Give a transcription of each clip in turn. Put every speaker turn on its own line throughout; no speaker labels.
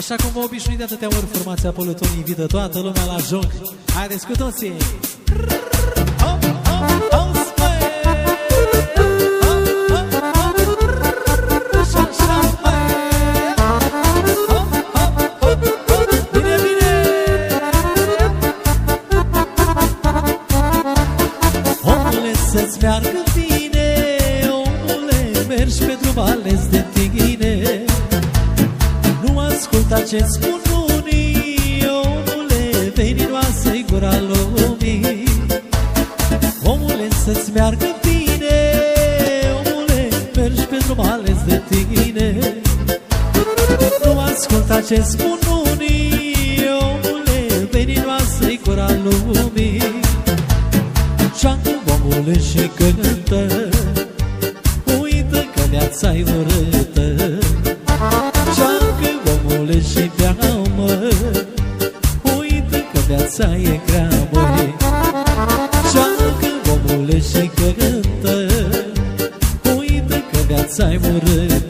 Așa cum vă obișnuit de atâtea ori formația Polutonii invită toată lumea la joc. Haideți cu toții! Ce spun unii Omule, veninoasă-i gura lumii. Omule, să-ți meargă bine Omule, mergi pe drum ales de tine. Nu asculta ce spun unii Omule, veninoasă-i gura lumii. Ceancă omule și cântă. Uită că viața-i urâtă. Ceancă omule și bea mă. Uită că viața e grea măi Ceancă omule și cântă. Uită că viața-i urâtă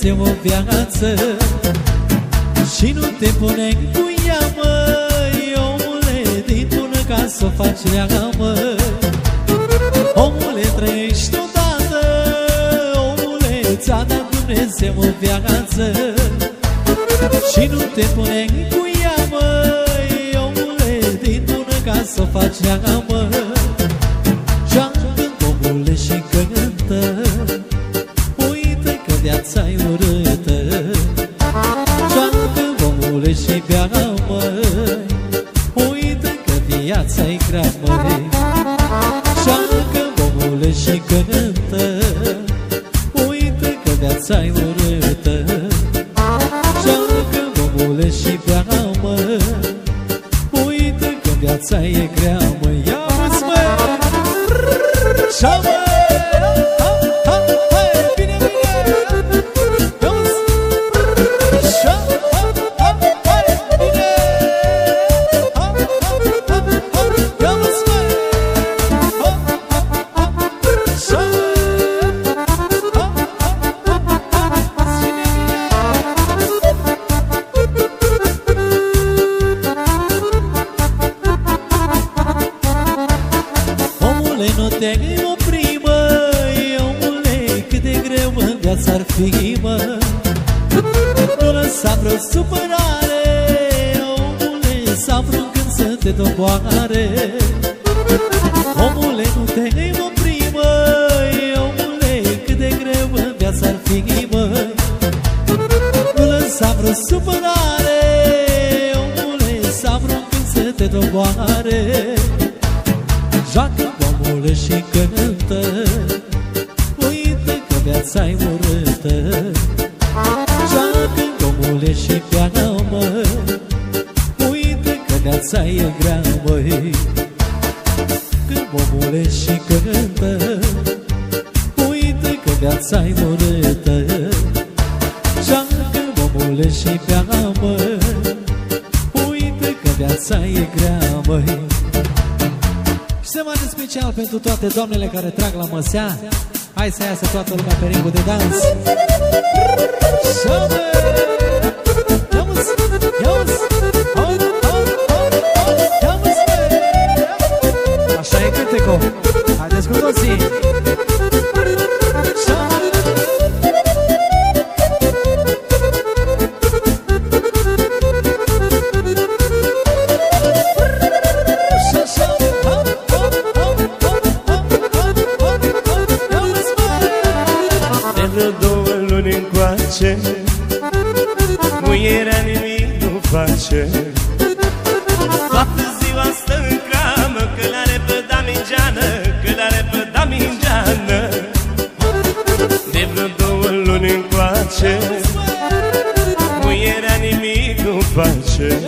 Dumnezeu o viață Și nu te pune în cuia, măi Omule, din ca să o faci leagă, măi. Omule, trăiești odată Omule, ți-a dat Dumnezeu o viață Și nu te pune în cuia, măi Omule, din ca să o faci leagă, măi ți-ai urâtă. Și-aruncă omule și beamă Uită că viața e grea, mă, ia-mă-ți, mă, ia mă! Nu lăsa vreo supărare Omule, sau vreun când să te doboare. Omule, nu te opri, măi Omule, cât de greu în viața ar fi, măi Nu lăsa vreo supărare Omule, sau vreun când să te doboare. Joacă omule și cântă Uită că viața-i urâtă viața e grea măi. Când omule și cântă Uită că viața-i urâtă Joacă omule și bea mă Uită că viața e grea măi. Și se mai special pentru toate doamnele care trag la măsea. Hai să iasă toată lumea pe ringul de dans. Să
yeah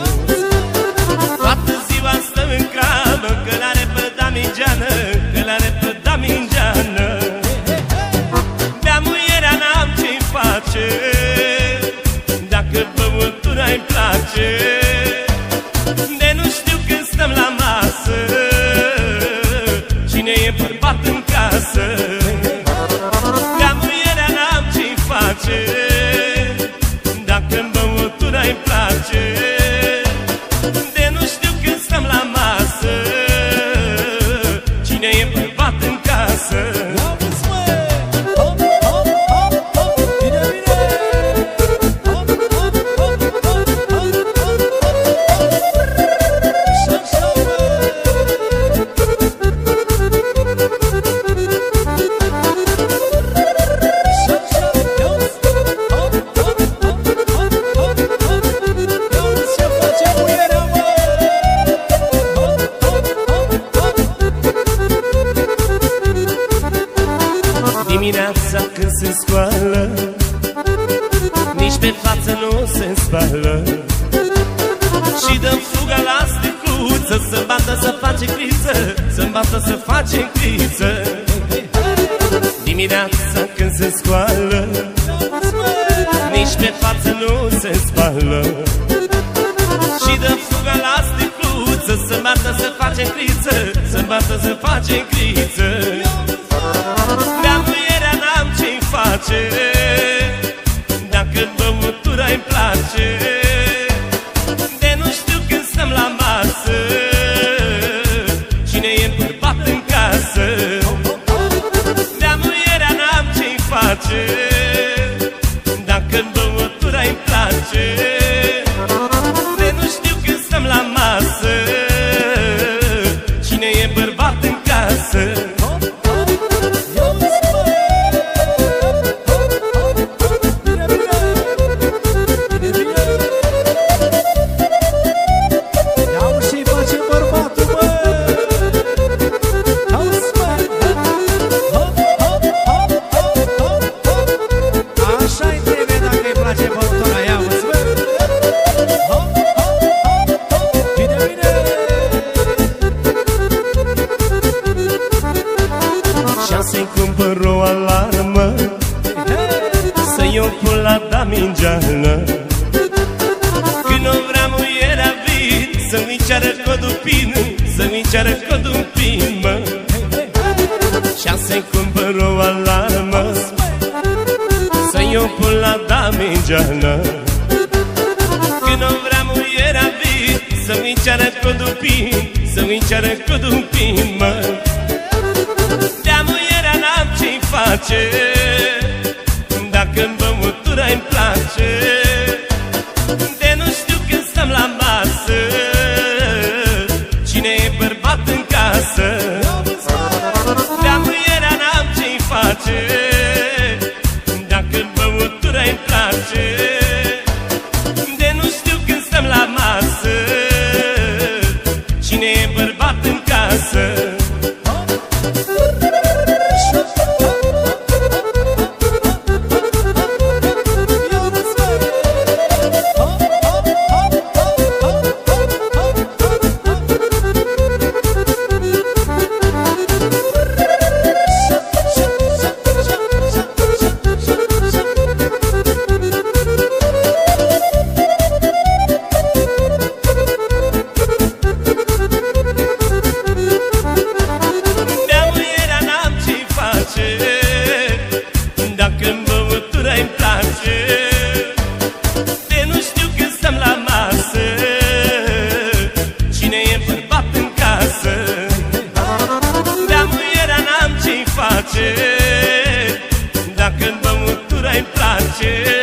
se scoală. Nici pe față nu se spală Și dăm fuga la sticluță Să bată să face criță Să bată să face criță Dimineața când se scoală Nici pe față nu se spală Și dăm fuga la sticluță Să bată să face criță Să bată să face criță Și să-i cumpăr o alarmă. Să-i o pun la damingeană Când o vrea muierea vin Să-mi ceară codul PIN Să-mi ceară codul PIN, mă face em place